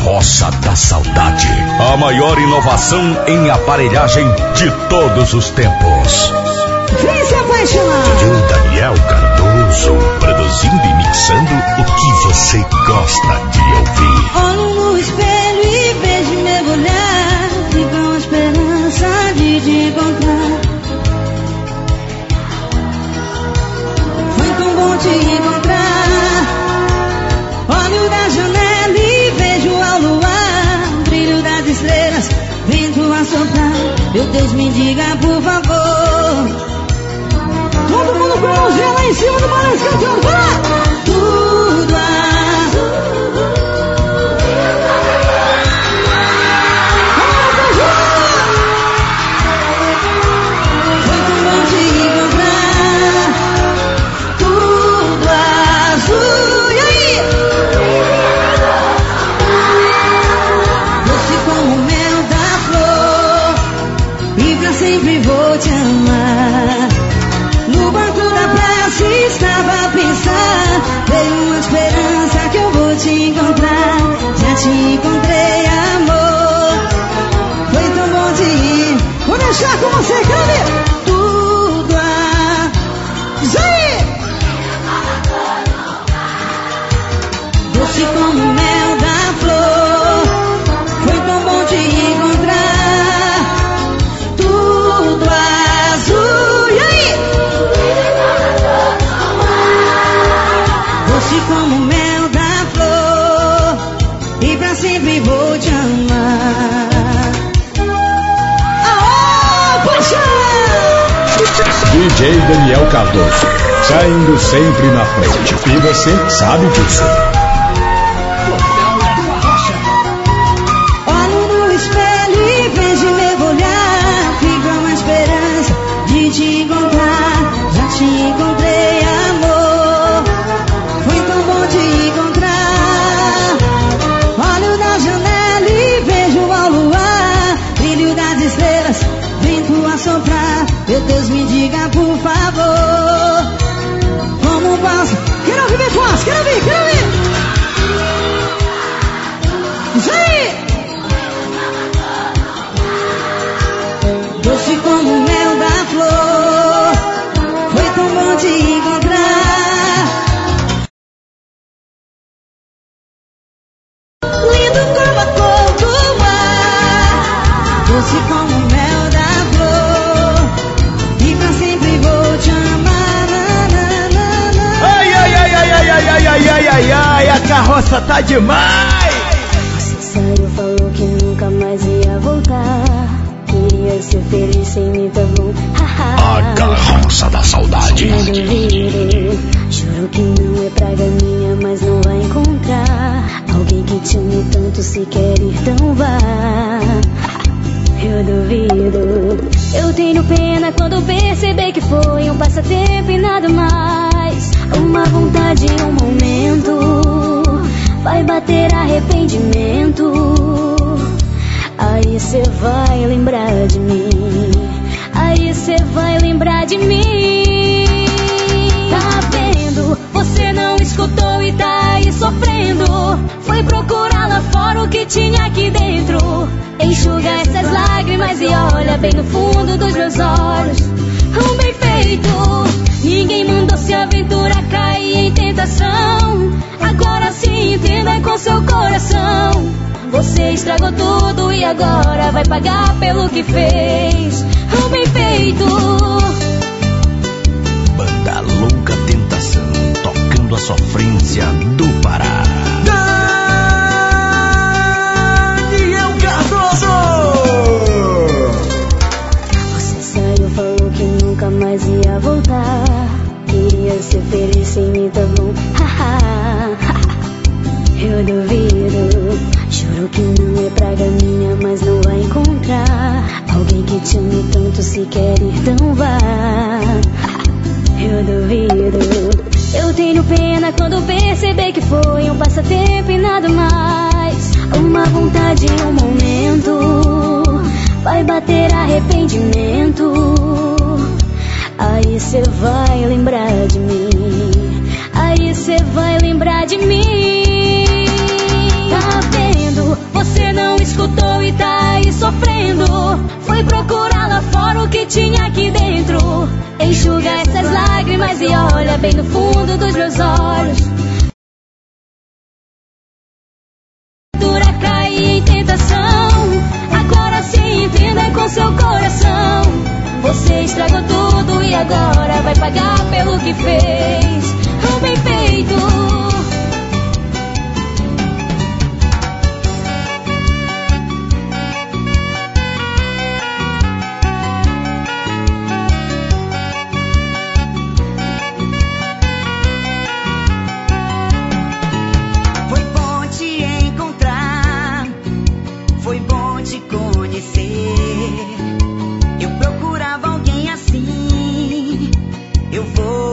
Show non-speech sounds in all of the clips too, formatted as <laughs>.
Carroça da Saudade. A maior inovação em aparelhagem de todos os tempos. Vem se Daniel Cardoso, produzindo e mixando o que você gosta de ouvir. Olho no espelho e vejo meu olhar, e com esperança de te encontrar. Foi tão bom te encontrar. Meu Deus, me diga por favor. Todo mundo com a mãozinha lá em cima do balanço cantando, vai lá! DJ Daniel Cardoso. Saindo sempre na frente. E você sabe disso. de mim. Tá vendo? Você não escutou e tá aí sofrendo. Foi procurar lá fora o que tinha aqui dentro. Enxuga essas lágrimas e olha bem no fundo dos meus olhos. Dura cair em tentação. Agora se entenda com seu coração. Você estragou tudo e agora vai pagar pelo que fez.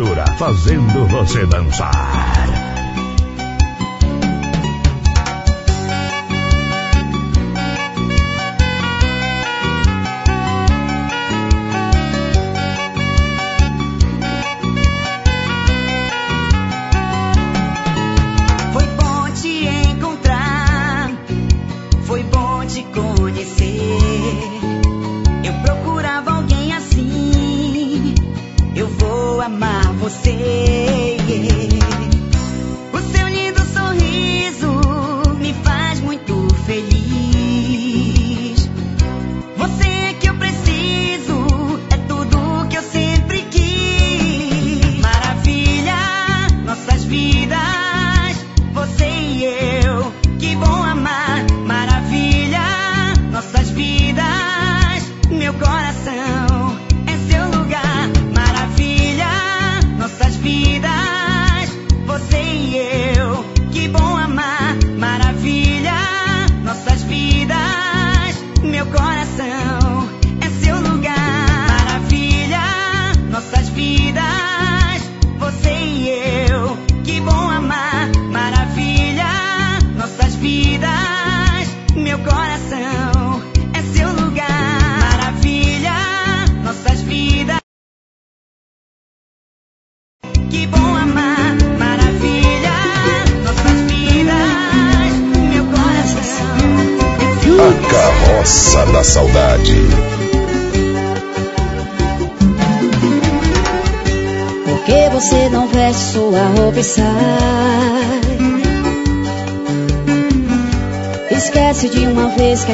a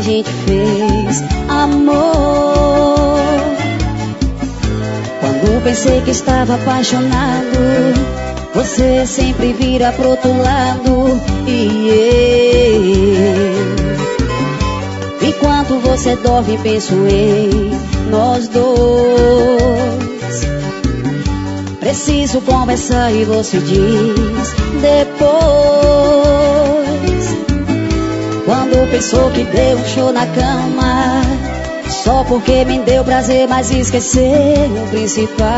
gente fez, amor. Quando pensei que estava apaixonado, você sempre vira pro outro lado e eu. Enquanto você dorme, penso em nós dois. Preciso conversar e você diz depois. Quando pensou que deu um show na cama Só porque me deu prazer, mas esqueceu o principal.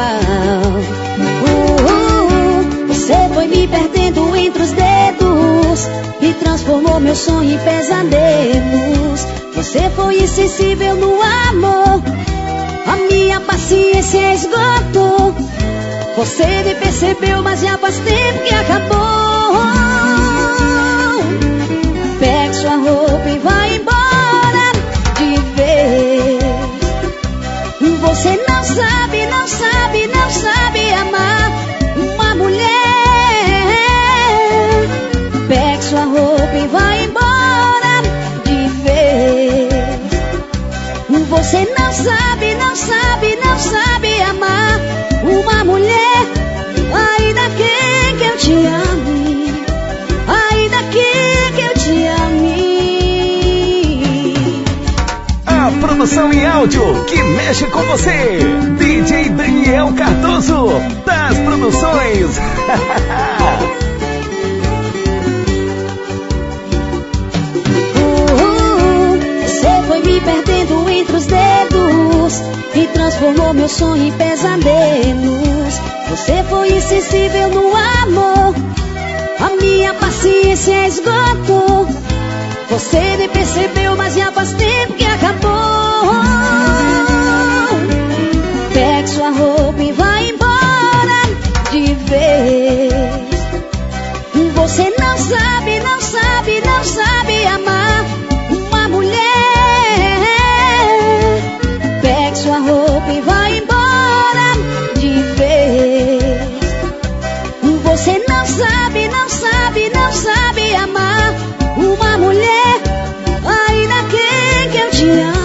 Uh, uh, uh, Você foi me perdendo entre os dedos E transformou meu sonho em pesadelos. Você foi insensível no amor A minha paciência esgotou. Você me percebeu, mas já faz tempo que acabou sua roupa e vai embora de vez. Você não sabe, não sabe, não sabe amar uma mulher. Pegue sua roupa e vai embora de vez. Você não sabe, áudio que mexe com você. DJ Daniel Cardoso, das produções. Você foi me perdendo entre os dedos e transformou meu sonho em pesadelos. Você foi insensível no amor, a minha paciência esgotou. Você nem percebeu, mas já faz tempo que acabou. Pegue sua roupa e vai embora de vez. Você não sabe, não sabe, não sabe amar uma mulher. Pegue sua roupa e vai embora de vez. Você não sabe, não sabe, não sabe amar uma mulher. Ainda que, que eu te ame,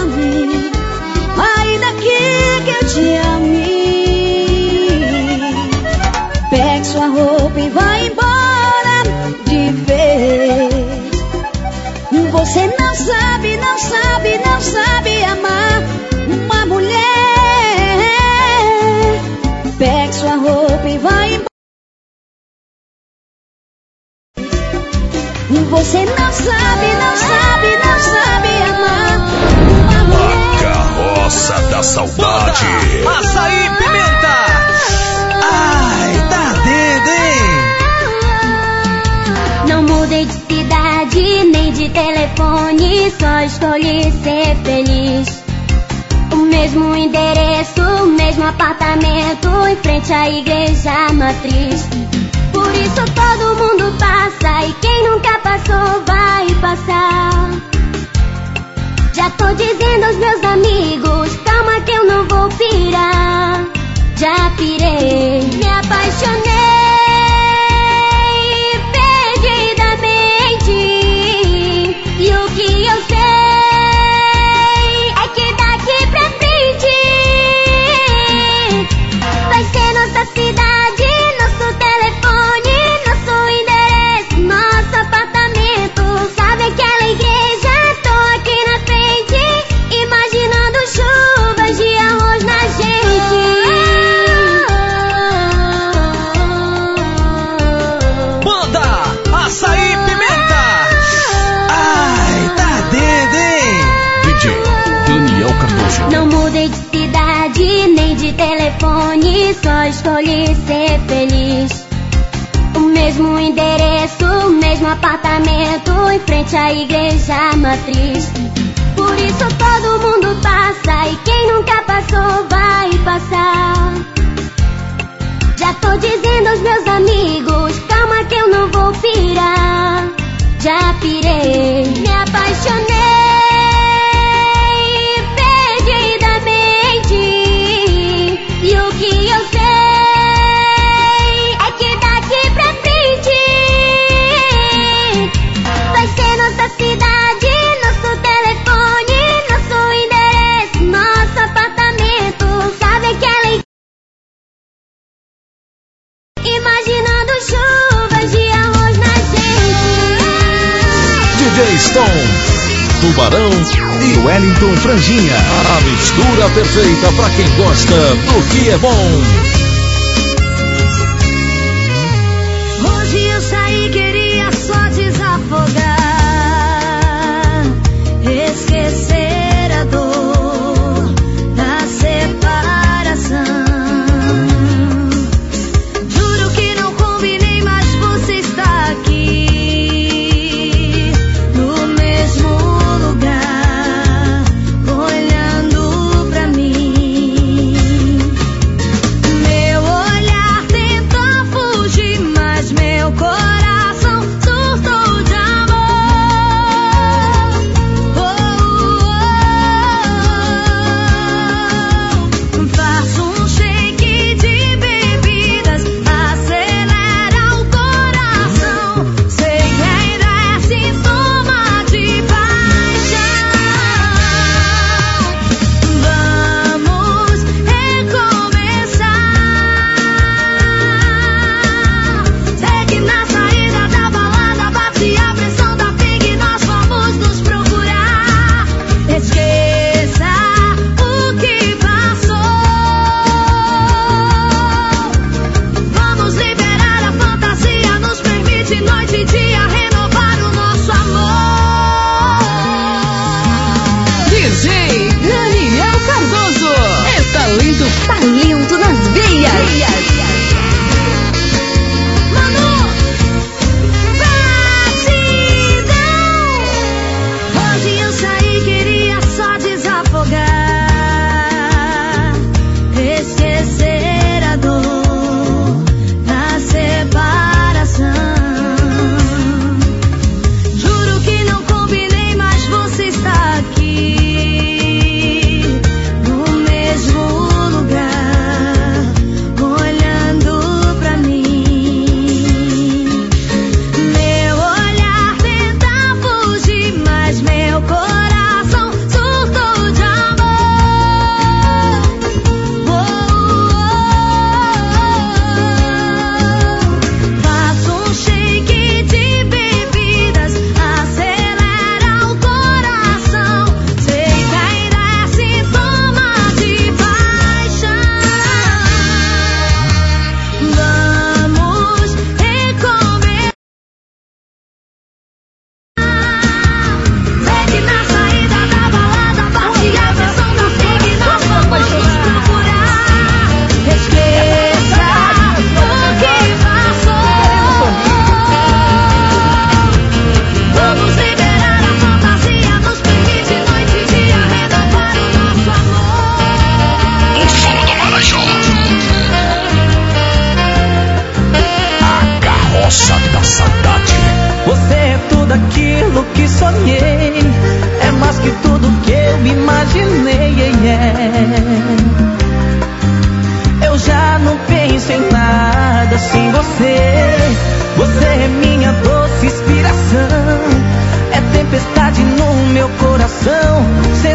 não sabe amar uma mulher. Pegue sua roupa e vai embora. Você não sabe, não sabe, não sabe amar uma A mulher. carroça da saudade. Açaí Pimenta. De telefone, só escolhi ser feliz. O mesmo endereço, o mesmo apartamento, em frente à igreja matriz. Por isso todo mundo passa e quem nunca passou vai passar. Já tô dizendo aos meus amigos, calma que eu não vou pirar. Já pirei, me apaixonei mesmo endereço, mesmo apartamento, em frente à igreja matriz. Por isso todo mundo passa e quem nunca passou vai passar. Já tô dizendo aos meus amigos, calma que eu não vou pirar. Já pirei, me apaixonei Tubarão e Wellington Franjinha. A mistura perfeita para quem gosta do que é bom.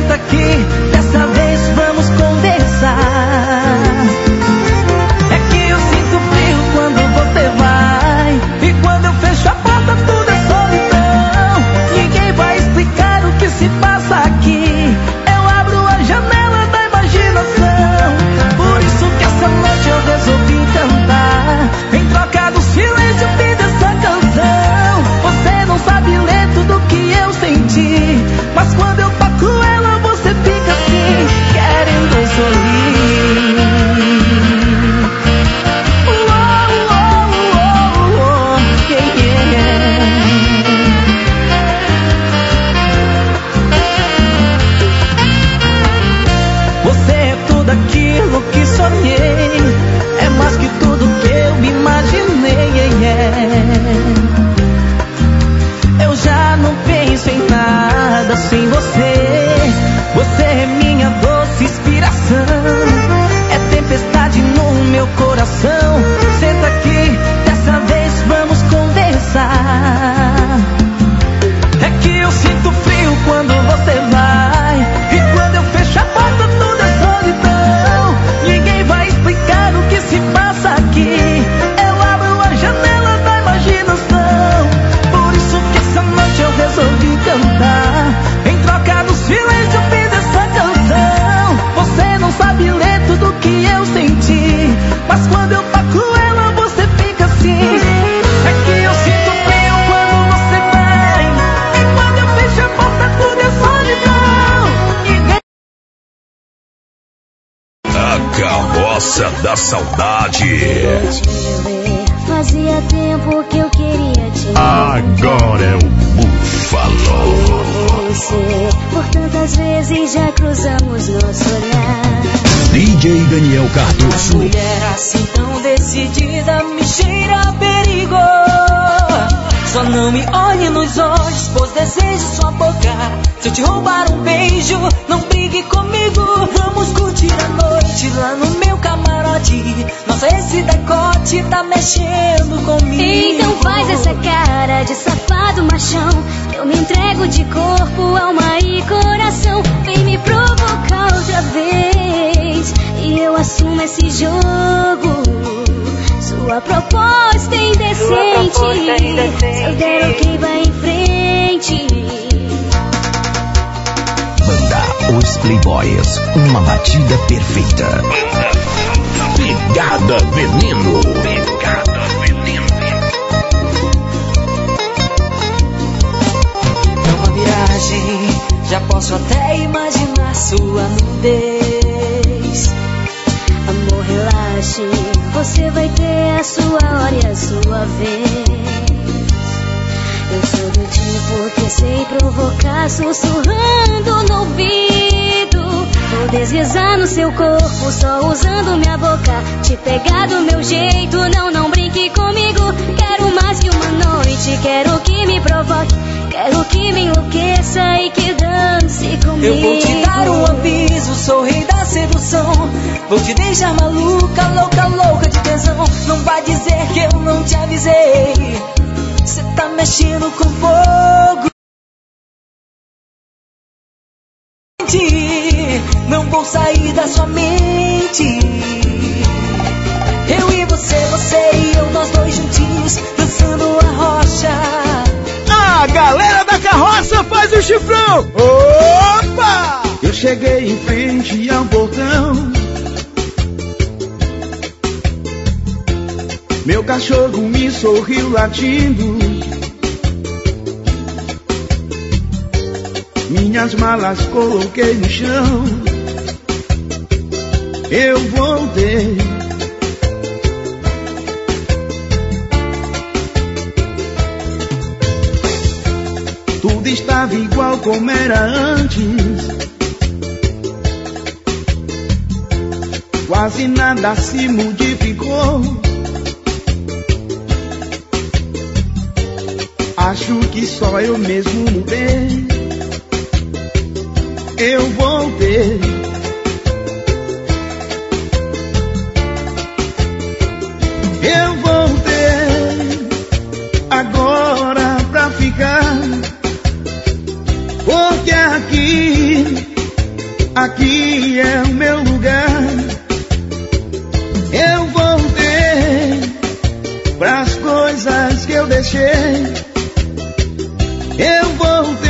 Senta aqui, decote tá mexendo comigo. Então faz essa cara de safado machão. Eu me entrego de corpo, alma e coração. Vem me provocar outra vez. E eu assumo esse jogo. Sua proposta é indecente. Se eu der ok, vai em frente. Banda Os Playboys. Uma batida perfeita. Pegada Veneno. Pegada Veneno. É uma viagem, já posso até imaginar sua nudez. Amor, relaxe. Você vai ter a sua hora e a sua vez. Eu sou do tipo que sei provocar, sussurrando no ouvido. Vou deslizar no seu corpo, só usando minha boca. Te pegar do meu jeito, não, não brinque comigo. Quero mais que uma noite, quero que me provoque. Quero que me enlouqueça e que dance comigo. Eu vou te dar um aviso, sou rei da sedução. Vou te deixar maluca, louca, louca de tesão. Não vai dizer que eu não te avisei. Cê tá mexendo com fogo. Não vou sair da sua mente. Eu e você, você e eu, nós dois juntinhos, dançando a rocha. A galera da carroça faz o chifrão. Opa! Eu cheguei em frente ao portão. Meu cachorro me sorriu latindo. Minhas malas coloquei no chão. Eu voltei. Tudo estava igual como era antes. Quase nada se modificou. Acho que só eu mesmo mudei. eu voltei. Aqui é o meu lugar. Eu voltei pras coisas que eu deixei. Eu voltei.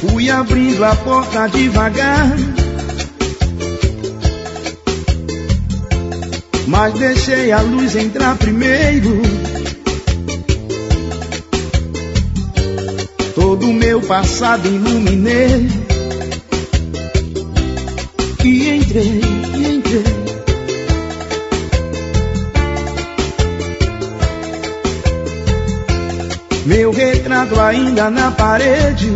Fui abrindo a porta devagar. Mas deixei a luz entrar primeiro. Passado iluminei. E entrei, e entrei. Meu retrato ainda na parede.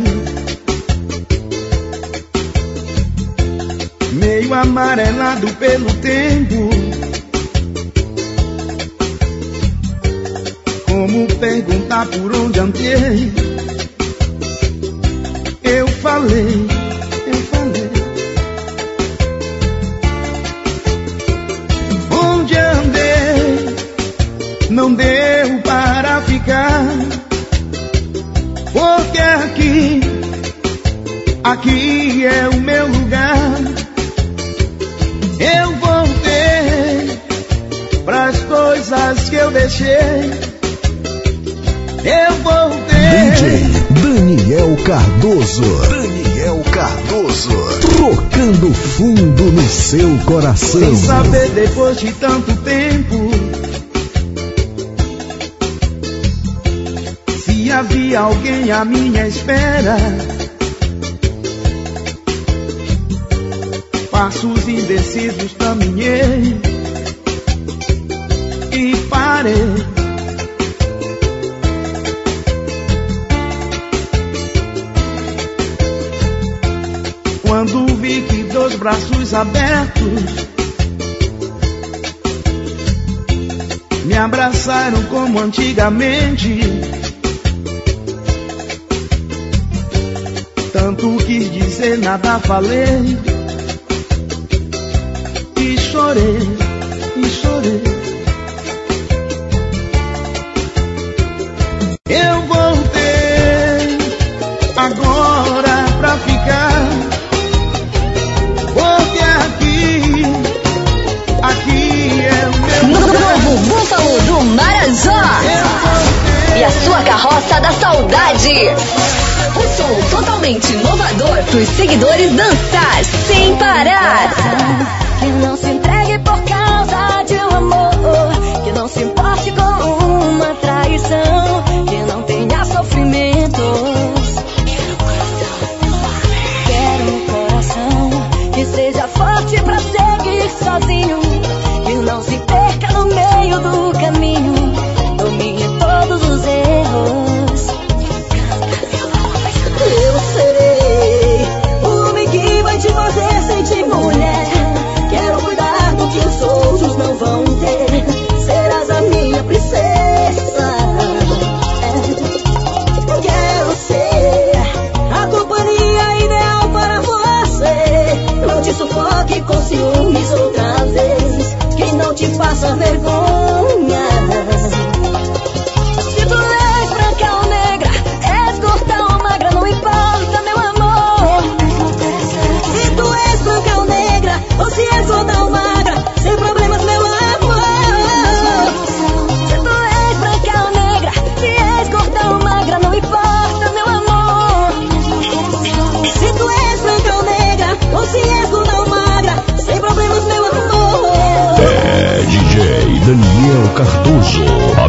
Meio amarelado pelo tempo. Como perguntar por onde andei? Falei, eu falei. Onde andei? Não deu para ficar. Porque aqui, aqui é o meu lugar. Eu voltei pras coisas que eu deixei. Eu voltei. DJ Daniel Cardoso. Trocando fundo no seu coração. Sem saber depois de tanto tempo. Se havia alguém à minha espera. Passos indecisos caminhei e parei. Dois braços abertos me abraçaram como antigamente. Tanto quis dizer, nada falei. E chorei, e chorei. Os seguidores dançar sem parar.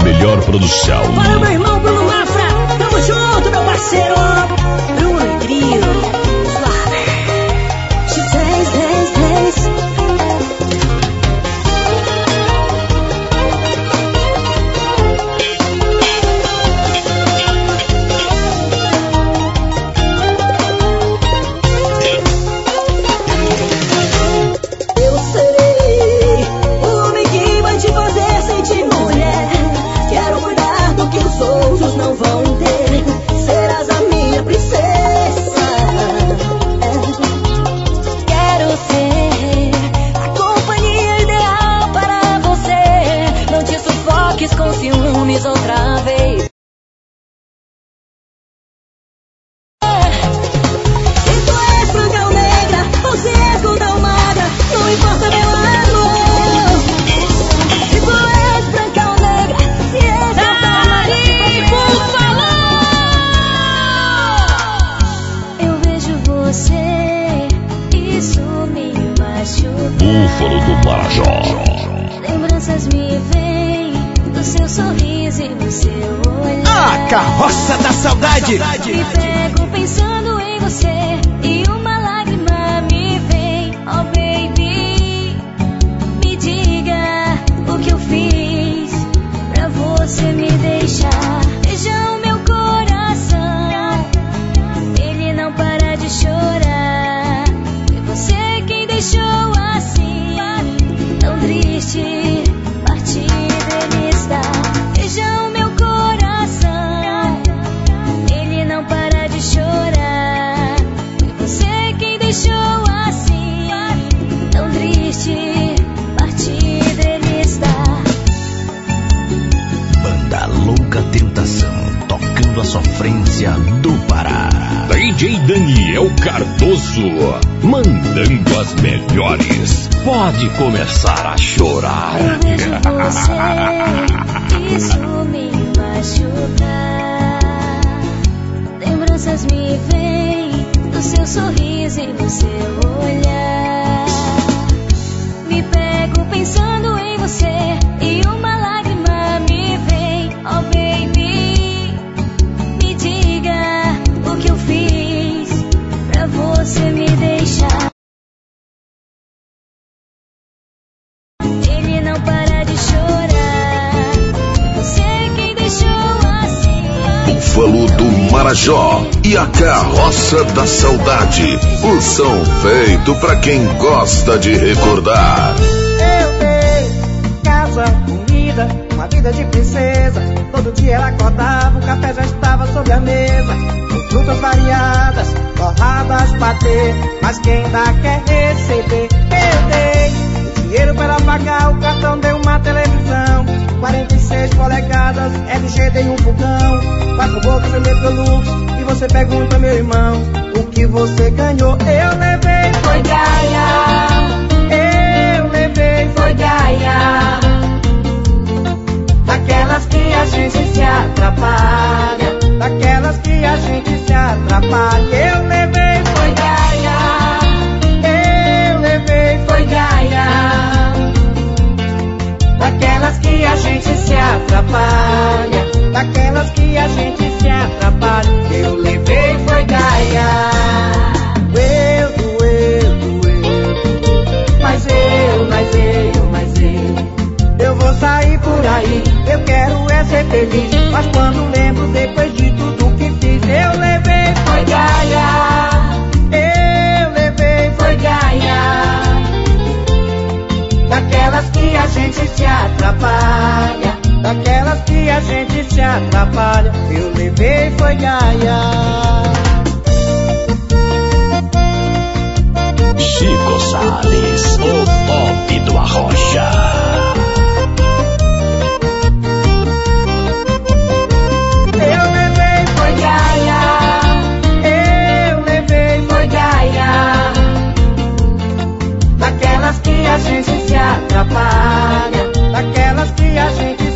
Melhor produção. Para que eu sou. Quem gosta de recordar. Eu dei casa, comida, uma vida de princesa. Todo dia ela acordava, o café já estava sobre a mesa. Com frutas variadas, torradas, patê. Mas quem dá quer receber. Eu dei dinheiro para pagar, o cartão deu uma televisão. 46 polegadas, LG dei um fogão. Quatro bocas eu Electrolux. E você pergunta, meu irmão, que você ganhou? Eu levei, foi Gaia. Eu levei, foi Gaia. Daquelas que a gente se atrapalha. Daquelas que a gente se atrapalha. Eu levei, foi Gaia. Eu levei, foi Gaia. Daquelas que a gente se atrapalha. Daquelas que a gente se atrapalha. Eu levei, foi Gaia. Doeu, doeu, doeu. Mas eu, mas eu, mas eu. Eu vou sair por aí. Eu quero é ser feliz. Mas quando lembro depois de tudo que fiz, eu levei, foi Gaia. Daquelas que a gente se atrapalha. Daquelas que a gente se atrapalha. Eu levei, foi Gaia. Chico Salles, o top do Arrocha. Eu levei, foi Gaia. Eu levei, foi Gaia. Daquelas que a gente atrapalha. Daquelas que a gente.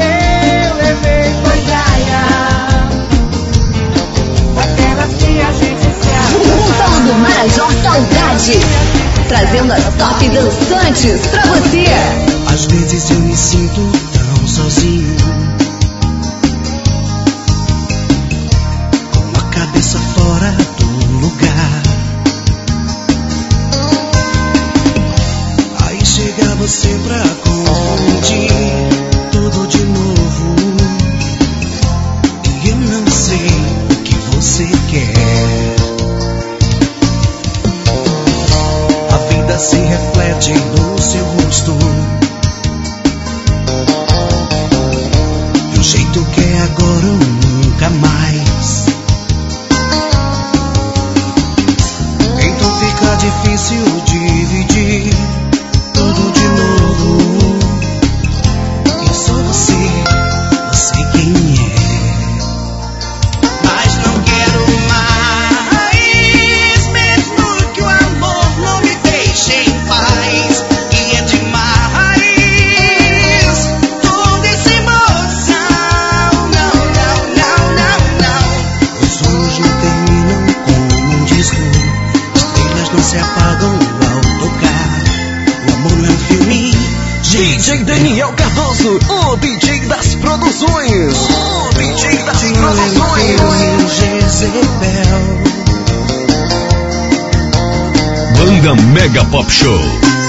Eu levei, foi Gaia. Daquelas que a gente se Búfalo do atrapalha. Marajó Saudade. Trazendo as top dançantes pra você. Às vezes eu me sinto tão sozinho. Com a cabeça fora do lugar. Você pra confundir tudo de novo. E eu não sei o que você quer. A vida se reflete no seu rosto. Mega Pop Show.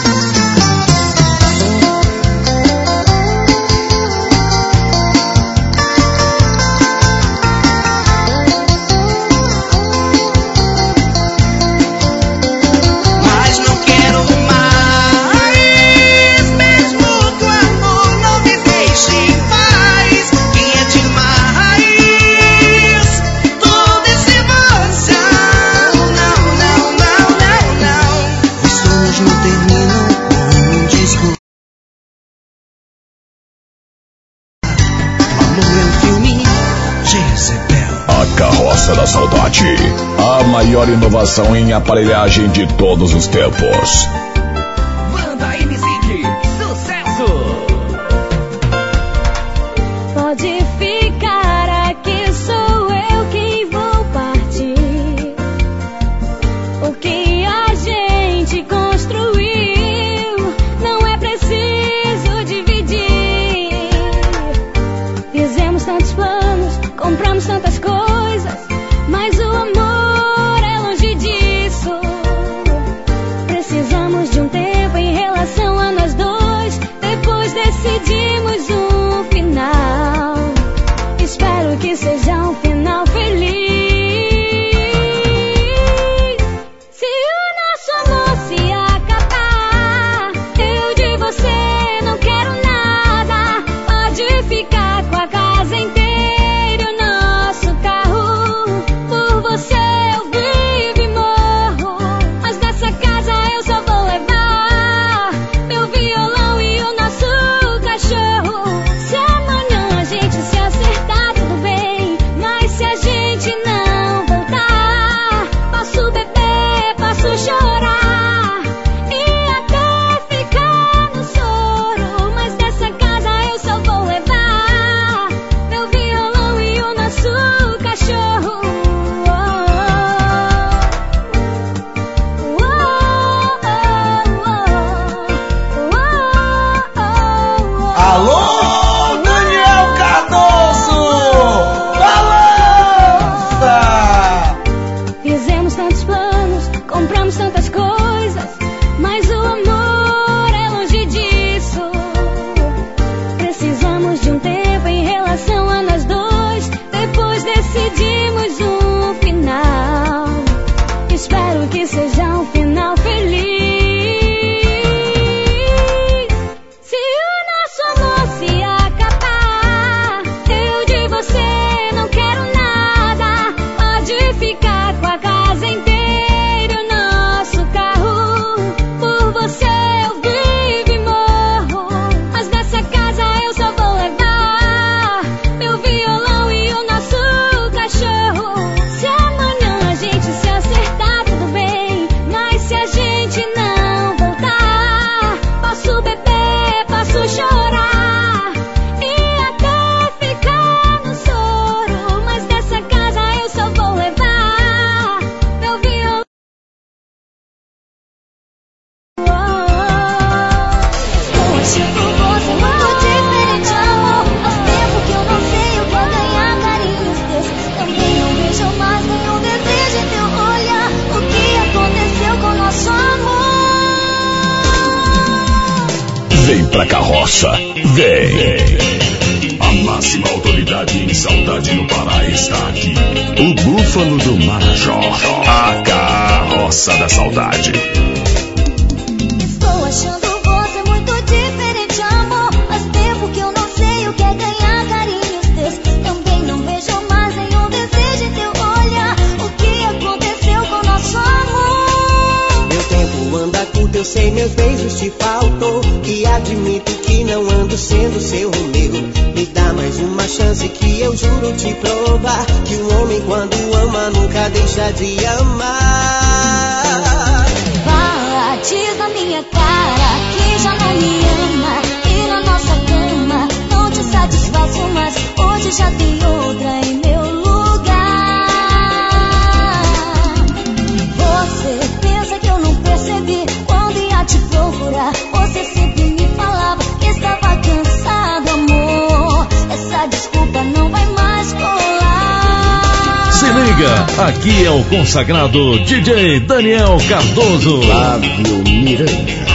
inovação em aparelhagem de todos os tempos. Marajó, a carroça da saudade. Estou achando você muito diferente, amor. Faz tempo que eu não sei o que é ganhar carinhos teus. Também não vejo mais nenhum desejo em teu olhar. O que aconteceu com nosso amor? Meu tempo anda curto, eu sei, meus beijos te faltou. E admito que não ando sendo seu Romeu. Me dá mais uma chance que eu juro te provar que um homem quando ama nunca deixa de amar. Fala, diz na minha cara que já não me ama e na nossa cama não te satisfaço mas hoje já tem outra em meu lugar. Você pensa que eu não percebi quando ia te procurar? nada não vai mais colar. Se liga, aqui é o consagrado DJ Daniel Cardoso. Flávio Miranda.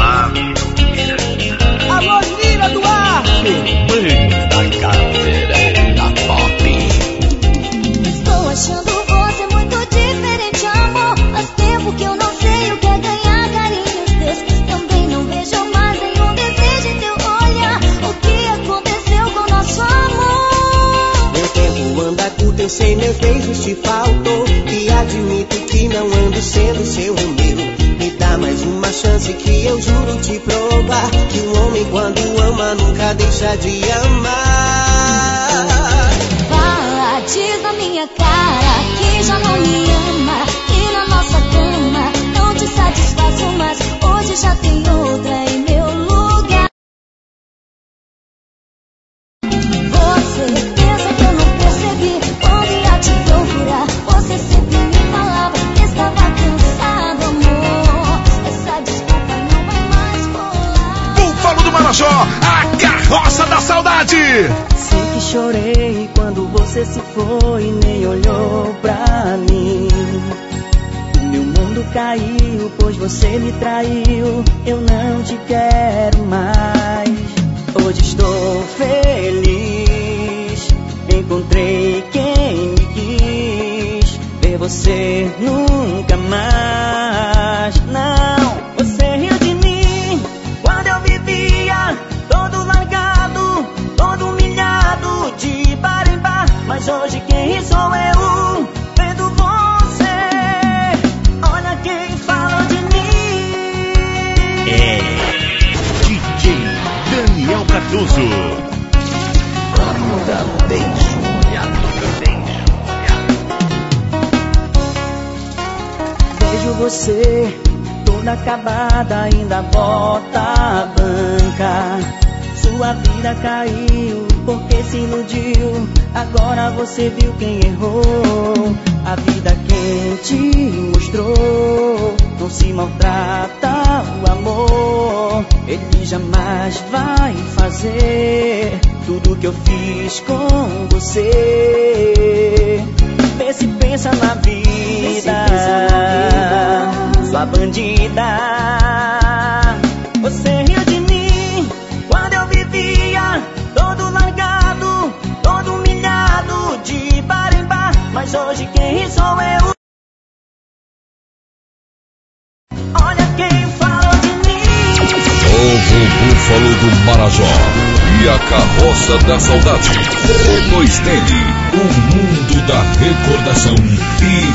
Beijos te faltou. E admito que não ando sendo seu Romeu. Me dá mais uma chance que eu juro te provar. Que um homem quando ama nunca deixa de amar. Fala, diz na minha cara que já não me ama. E na nossa cama não te satisfaço mais. Hoje já tem outra em carroça da saudade. Sei que chorei quando você se foi e nem olhou pra mim. Meu mundo caiu, pois você me traiu. Eu não te quero mais. Hoje estou feliz. Encontrei quem me quis. Ver você nunca mais. Não, Cardoso. Banda Beijo Vejo você toda acabada, ainda bota a banca. Sua vida caiu porque se iludiu. Agora você viu quem errou. A vida quem te mostrou. Não se maltrata o amor. Ele jamais vai fazer tudo que eu fiz com você. Vê se pensa na vida, sua bandida. Você riu de mim quando eu vivia todo largado, todo humilhado de bar em bar. Mas hoje quem sou eu? Novo Búfalo do Marajó e a carroça da saudade. Depois dele, o mundo da recordação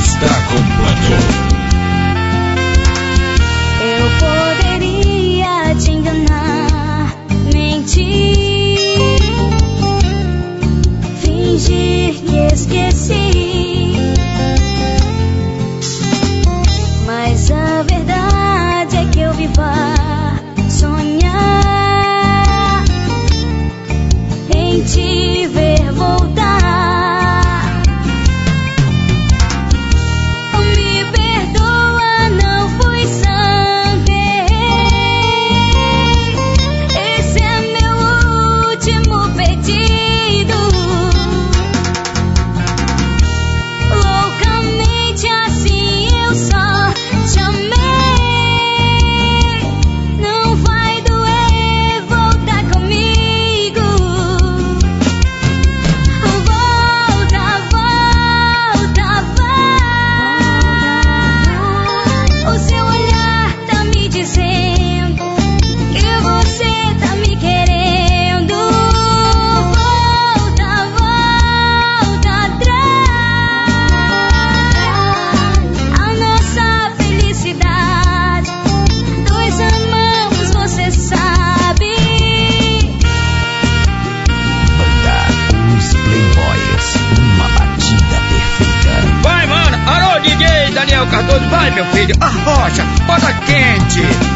está completo. Eu poderia te enganar, mentir, fingir que esqueci. Quente!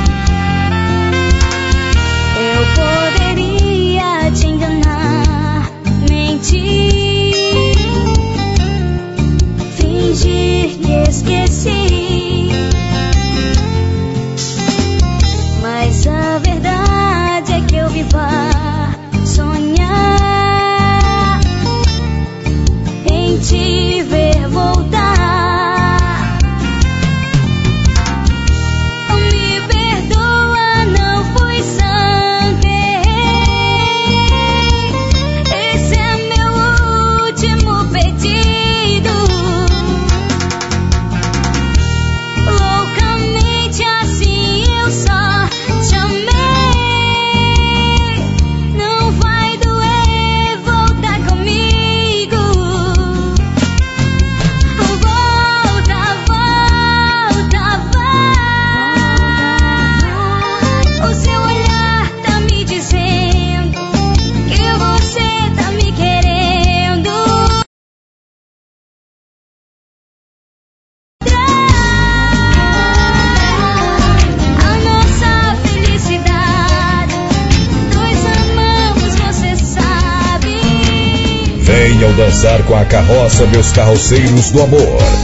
A carroça, meus carroceiros do amor.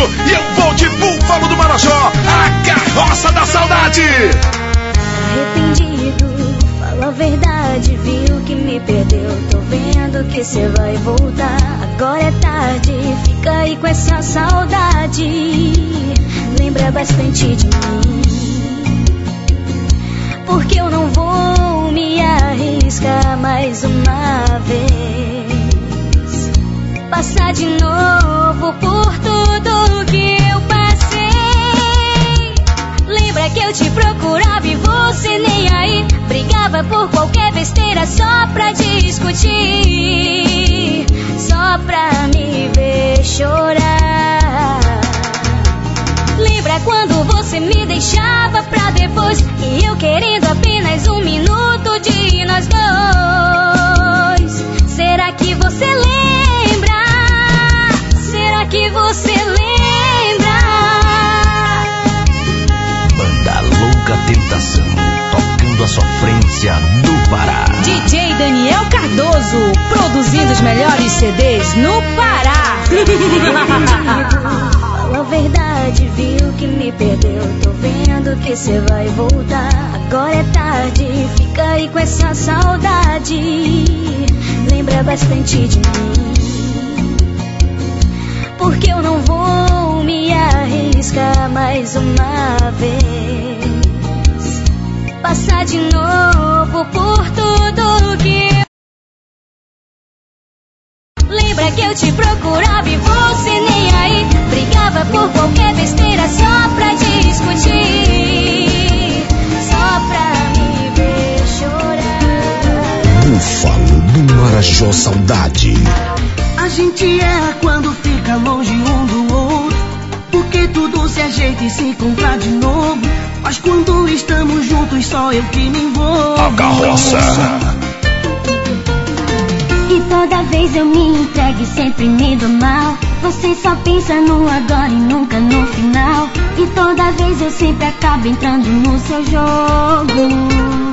E eu vou de Búfalo do Marajó, a carroça da saudade. Arrependido, fala a verdade, viu que me perdeu. Tô vendo que cê vai voltar. Agora é tarde, fica aí com essa saudade. Lembra bastante de mim. Porque eu não vou me arriscar mais uma vez. Passar de novo por tudo que eu passei. Lembra que eu te procurava e você nem aí. Brigava por qualquer besteira só pra discutir. Só pra me ver chorar. Lembra quando você me deixava pra depois? E eu querendo apenas um minuto de nós dois. Será que você lembra? Que você lembra? Banda Louca Tentação, tocando a sofrência do Pará. DJ Daniel Cardoso, produzindo os melhores CDs no Pará. Fala <laughs> a verdade, viu que me perdeu. Tô vendo que cê vai voltar. Agora é tarde, fica aí com essa saudade. Lembra bastante de mim. Porque eu não vou me arriscar mais uma vez. Passar de novo por tudo que Lembra que eu te procurava e você nem aí Brigava por qualquer besteira só pra discutir Só pra me ver chorar Búfalo do Marajó Saudade. A gente erra quando fica longe um do outro. Porque tudo se ajeita e se encontra de novo. Mas quando estamos juntos, só eu que me envolvo. A carroça. E toda vez eu me entrego e sempre me dou mal. Você só pensa no agora e nunca no final. E toda vez eu sempre acabo entrando no seu jogo.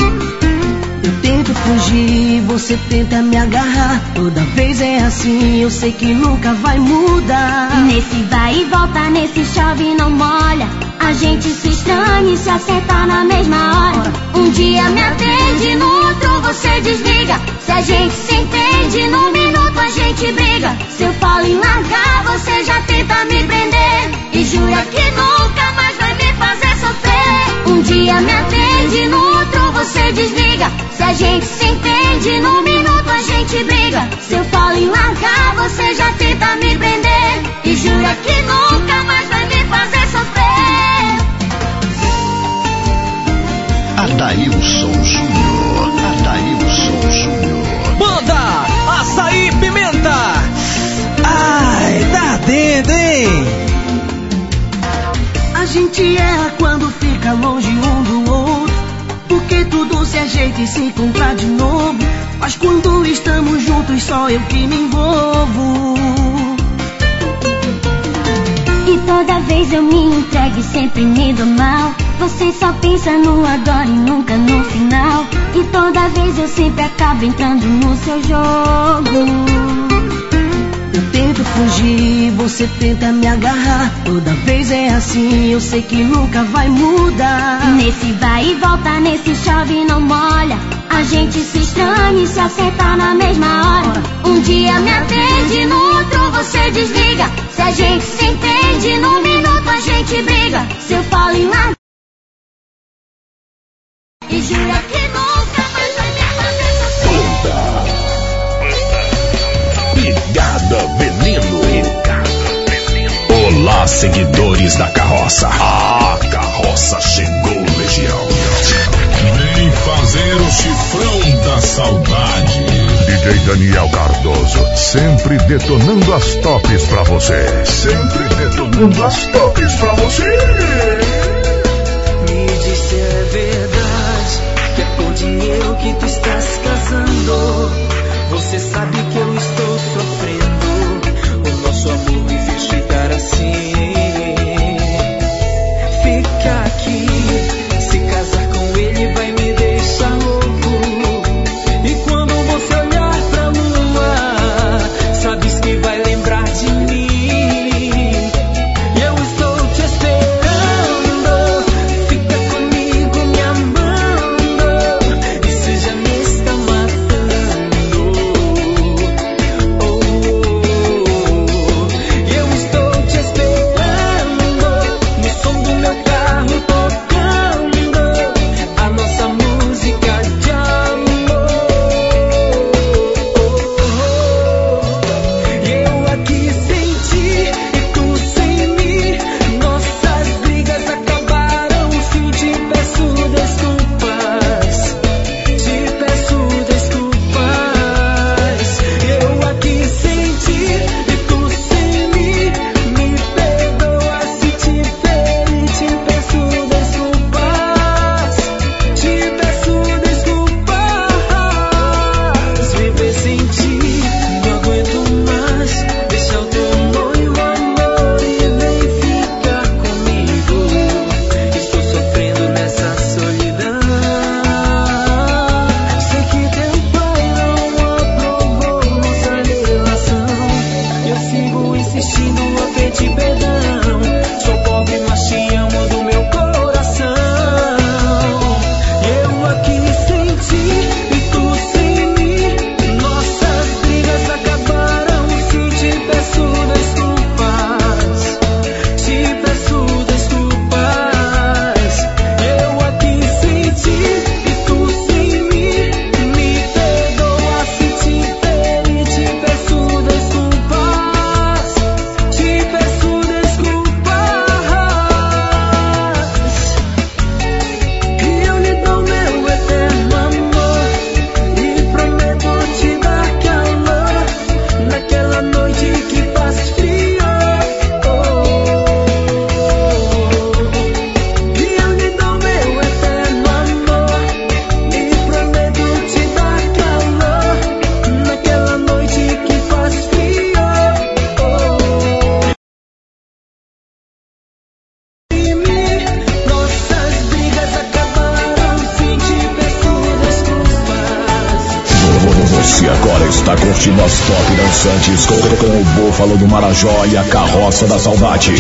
Tento fugir, você tenta me agarrar. Toda vez é assim, eu sei que nunca vai mudar. Nesse vai e volta, nesse chove não molha. A gente se estranha e se acerta na mesma hora. Um dia me atende, no outro você desliga. Se a gente se entende, num minuto a gente briga. Se eu falo em largar, você já tenta me prender. E jura que nunca mais vai me fazer sofrer. Um dia me atende, no outro você desliga. Se a gente se entende, num minuto a gente briga. Se eu falo em largar, você já tenta me prender. E jura que nunca mais vai me fazer sofrer. Adailson Júnior. Adailson Júnior. Banda Açaí Pimenta. Ai, tá dentro, hein? A gente erra quando fica longe um do outro. Porque tudo se ajeita e se encontra de novo. Mas quando estamos juntos, só eu que me envolvo. E toda vez eu me entrego e sempre me dou mal. Você só pensa no agora e nunca no final. E toda vez eu sempre acabo entrando no seu jogo. Tento fugir, você tenta me agarrar. Toda vez é assim, eu sei que nunca vai mudar. Nesse vai e volta, nesse chove não molha. A gente se estranha e se acerta na mesma hora. Um dia me atende, no outro você desliga. Se a gente se entende, num minuto a gente briga. Se eu falo em largar. E jura que nunca Olá, seguidores da carroça. A carroça chegou, Legião. Vem fazer o chifrão da saudade. DJ Daniel Cardoso, sempre detonando as tops pra você. Sempre detonando as tops pra você. Me diz se é verdade que é por dinheiro que tu estás casando. Você sabe que eu estou sofrendo. Você agora está curtindo as top dançantes com, com o Búfalo do Marajó e a Carroça da Saudade.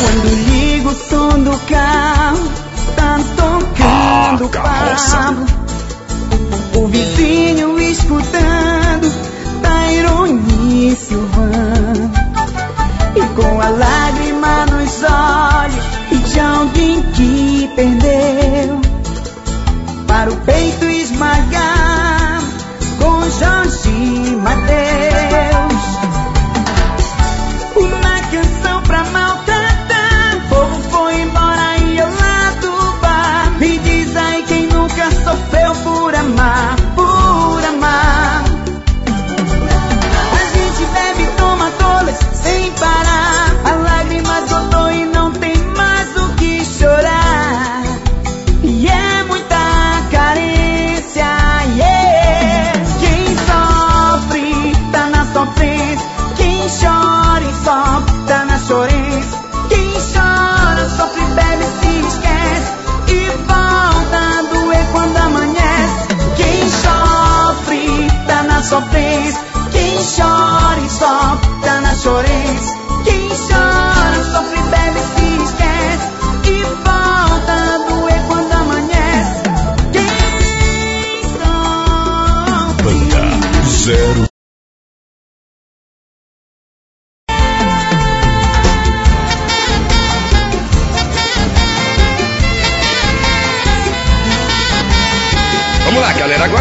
Quando ligo o som do carro, tá tocando Ah, carroça. Pablo. O vizinho escutando Tairone e Silvano. E com a lágrima nos olhos de alguém que perdeu. Para o peito esmagar con San Simater. Chorência. Quem chora, sofre, bebe, se esquece. E volta a doer quando amanhece. Quem sofre tá na sofrência. Quem chora e sofre tá na chorência. Quem chora, sofre, bebe, se esquece. E volta a doer quando amanhece. Quem sofre. Banda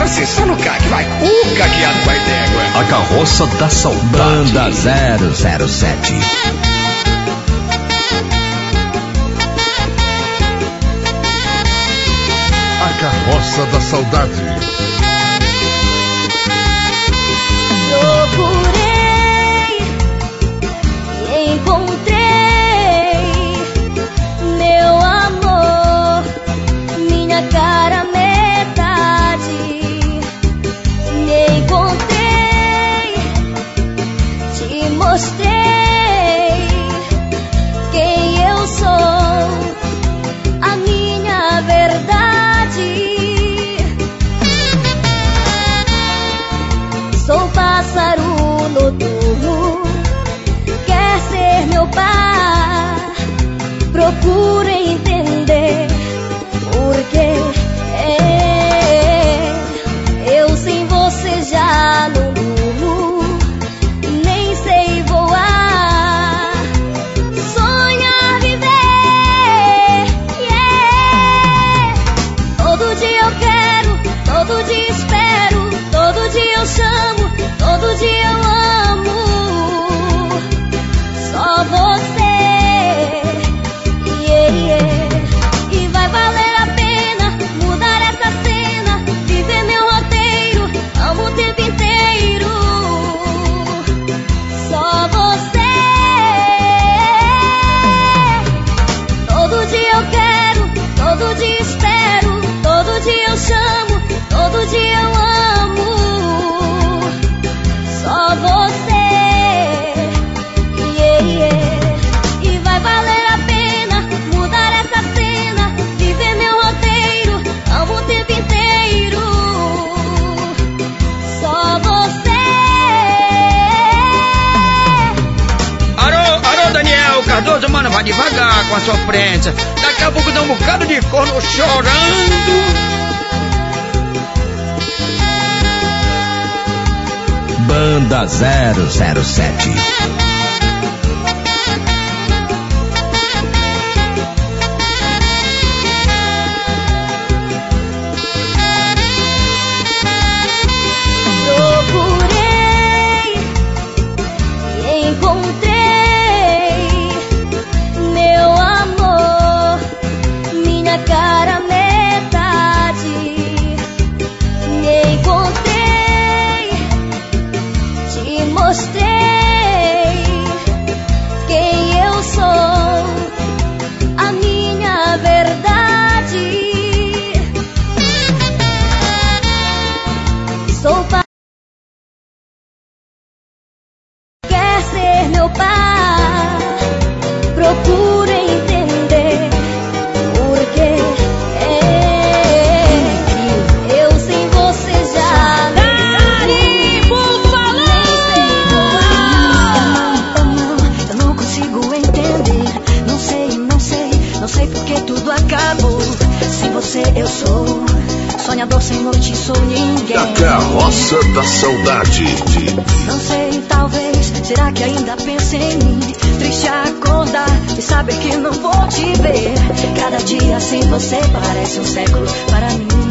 sim, só no CAC, vai. O caqueado vai d'égua. A carroça da saudade. Banda 007. A carroça da saudade. Com a sofrência. Daqui a pouco dá um bocado de corno chorando. Banda 007. saudade. Não sei, talvez, será que ainda pensa em mim? Triste acordar e saber que não vou te ver. Cada dia sem você parece um século para mim.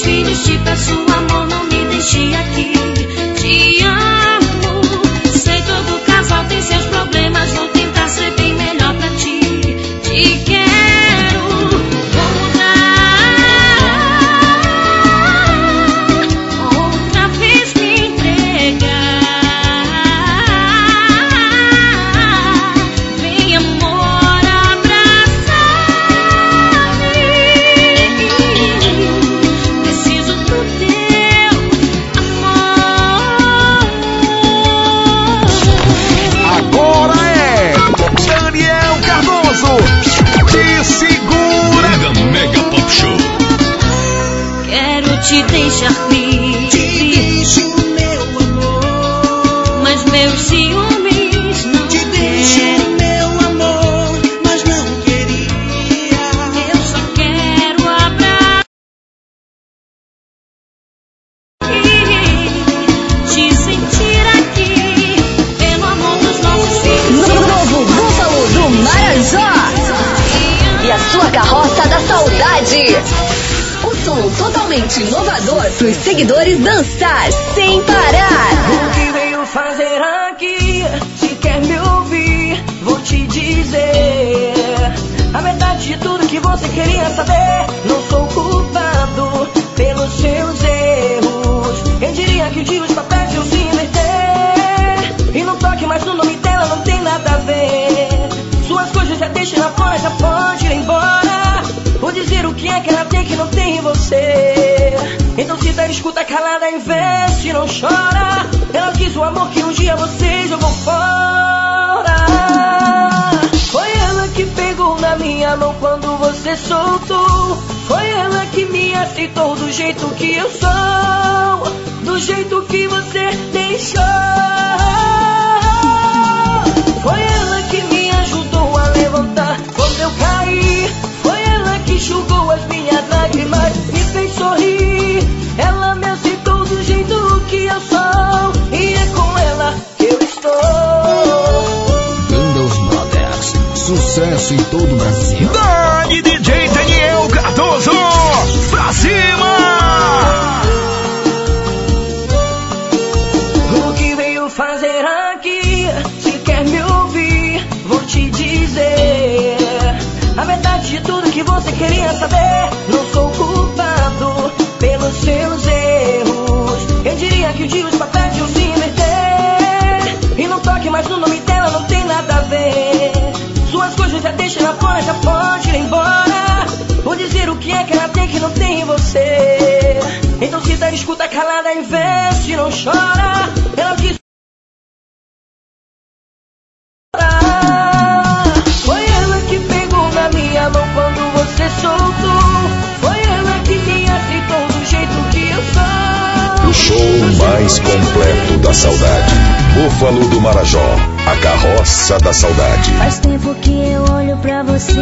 see the queria saber, não sou culpado pelos seus erros. Eu diria que o dia para papéis de se inverter. E não toque mais no nome dela, não tem nada a ver. Suas coisas já deixa na fora, já pode ir embora. Vou dizer o que é que ela tem que não tem em você. Então se dá escuta calada, investe, não chora. Ela diz mais completo da saudade. Búfalo do Marajó. A carroça da saudade. Faz tempo que eu olho pra você,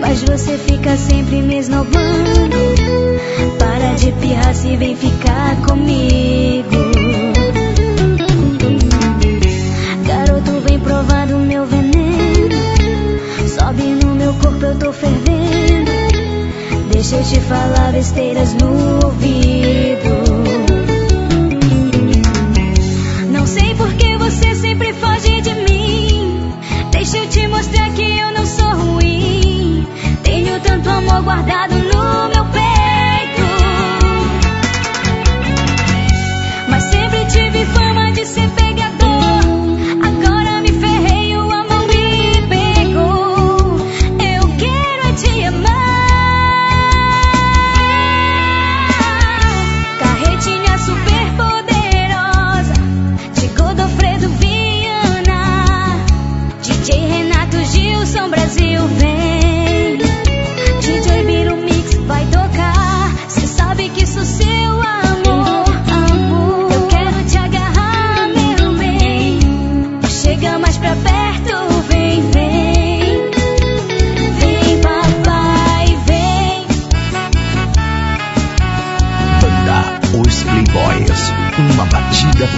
mas você fica sempre me esnobando. Para de pirrar se vem ficar comigo. Garoto, vem provar do meu veneno. Sobe no meu corpo, eu tô fervendo. Deixa eu te falar besteiras no ouvido. Guardado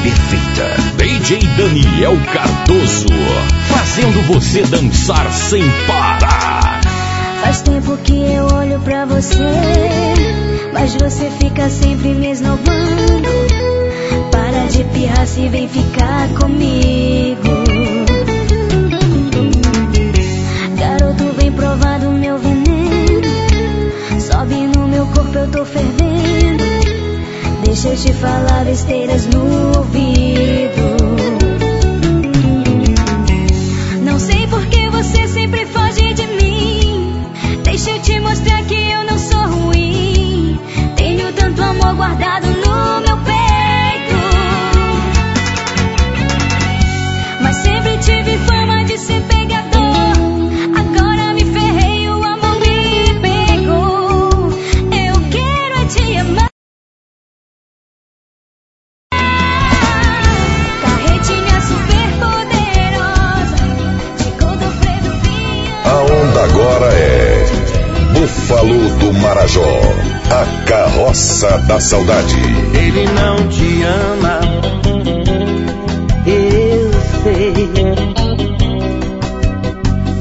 perfeita. DJ Daniel Cardoso. Fazendo você dançar sem parar. Faz tempo que eu olho pra você, mas você fica sempre me esnobando. Para de pirrar se vem ficar comigo. Garoto, vem provar do meu veneno. Sobe no meu corpo, eu tô fervendo. Deixa eu te falar besteiras no ouvido. Da saudade. Ele não te ama, eu sei.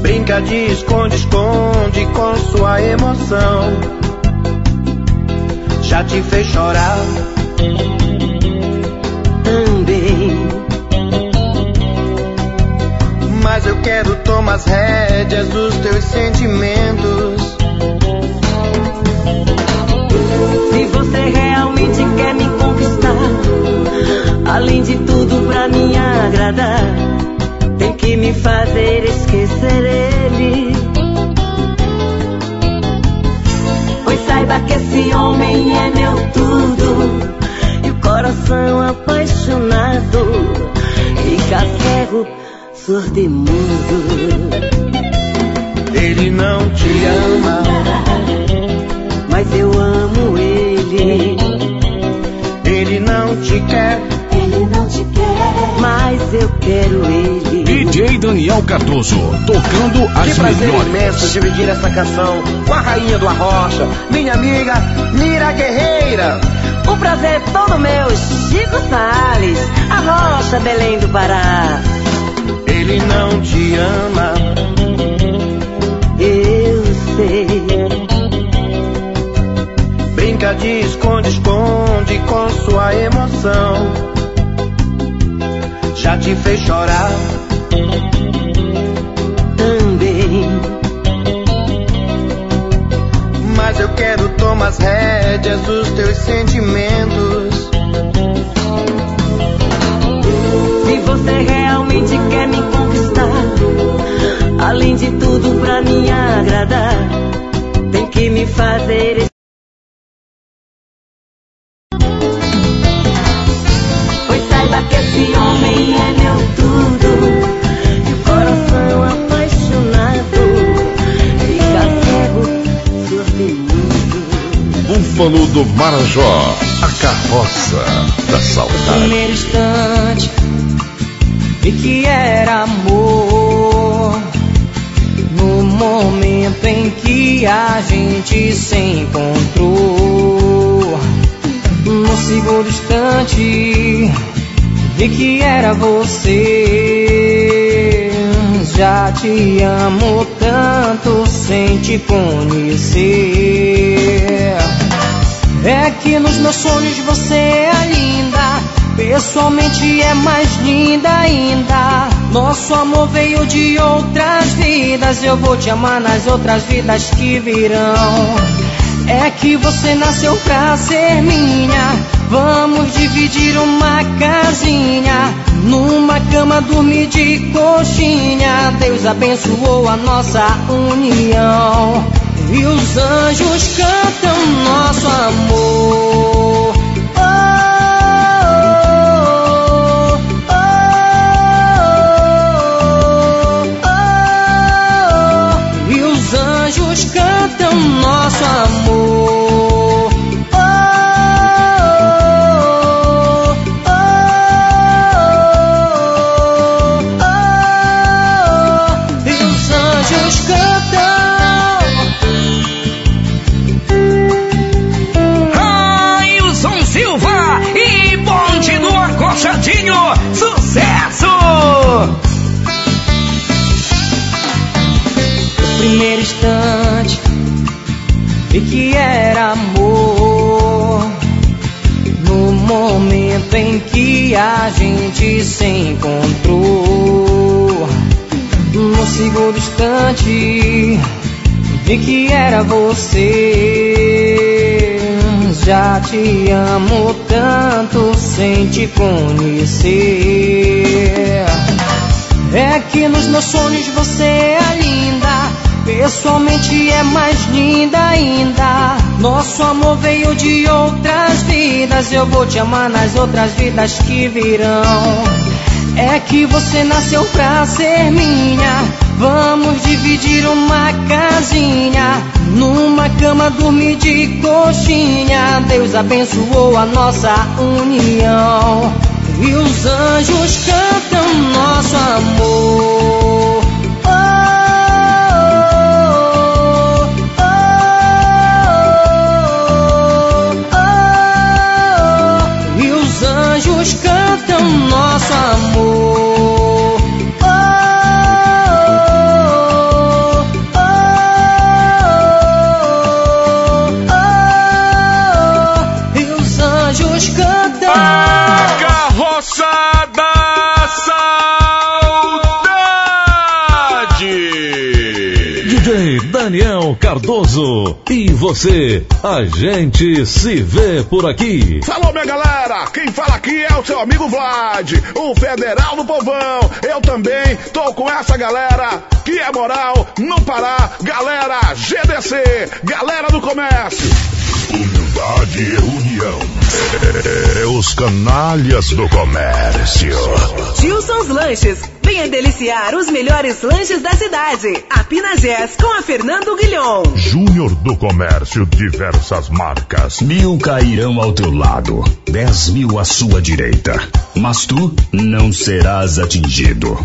Brinca de esconde-esconde com sua emoção. Já te fez chorar também. Mas eu quero tomar as rédeas dos teus sentimentos. Você realmente quer me conquistar, além de tudo pra me agradar, tem que me fazer esquecer ele. Pois saiba que esse homem é meu tudo, e o coração apaixonado fica cego, surdo e mudo. Ele não te ama, mas eu amo ele. Ele não te quer, Ele não te quer, mas eu quero ele. DJ Daniel Cardoso. Tocando Que as prazer melhores. imenso dividir essa canção com a rainha do Arrocha, minha amiga Mira Guerreira. O prazer é todo meu, Chico Salles, a Rocha Belém do Pará. Ele não te ama, Eu sei, brinca de esconde-esconde com sua emoção. Já te fez chorar também. Mas eu quero tomar as rédeas dos teus sentimentos. Se você realmente quer me conquistar, além de tudo pra me agradar, tem que me fazer. Saiba que esse homem é meu tudo. E o coração apaixonado fica cego. Búfalo do Marajó, a carroça da saudade. primeiro instante vi que era amor. No momento em que a gente se encontrou, no segundo instante vi que era você. Já te amo tanto sem te conhecer. É que nos meus sonhos você é linda. Pessoalmente é mais linda ainda. Nosso amor veio de outras vidas. Eu vou te amar nas outras vidas que virão. É que você nasceu pra ser minha. Vamos dividir uma casinha. Numa cama dormir de coxinha. Deus abençoou a nossa união. E os anjos cantam nosso amor. Vi que era amor. No momento em que a gente se encontrou, no segundo instante vi que era você. Já te amo tanto sem te conhecer. É que nos meus sonhos você é. Pessoalmente é mais linda ainda. Nosso amor veio de outras vidas. Eu vou te amar nas outras vidas que virão. É que você nasceu pra ser minha. Vamos dividir uma casinha. Numa cama dormir de coxinha. Deus abençoou a nossa união. E os anjos cantam nosso amor. E você, a gente se vê por aqui. Falou, minha galera! Quem fala aqui é o seu amigo Vlad, o federal do povão. Eu também tô com essa galera que é moral no Pará. Galera GDC, galera do comércio. Humildade e união. É, os canalhas do comércio. Gilson's Lanches. Venha deliciar os melhores lanches da cidade. A Pinagés com a Fernando Guilhom. Júnior do Comércio, diversas marcas. Mil cairão ao teu lado, dez mil à sua direita, mas tu não serás atingido.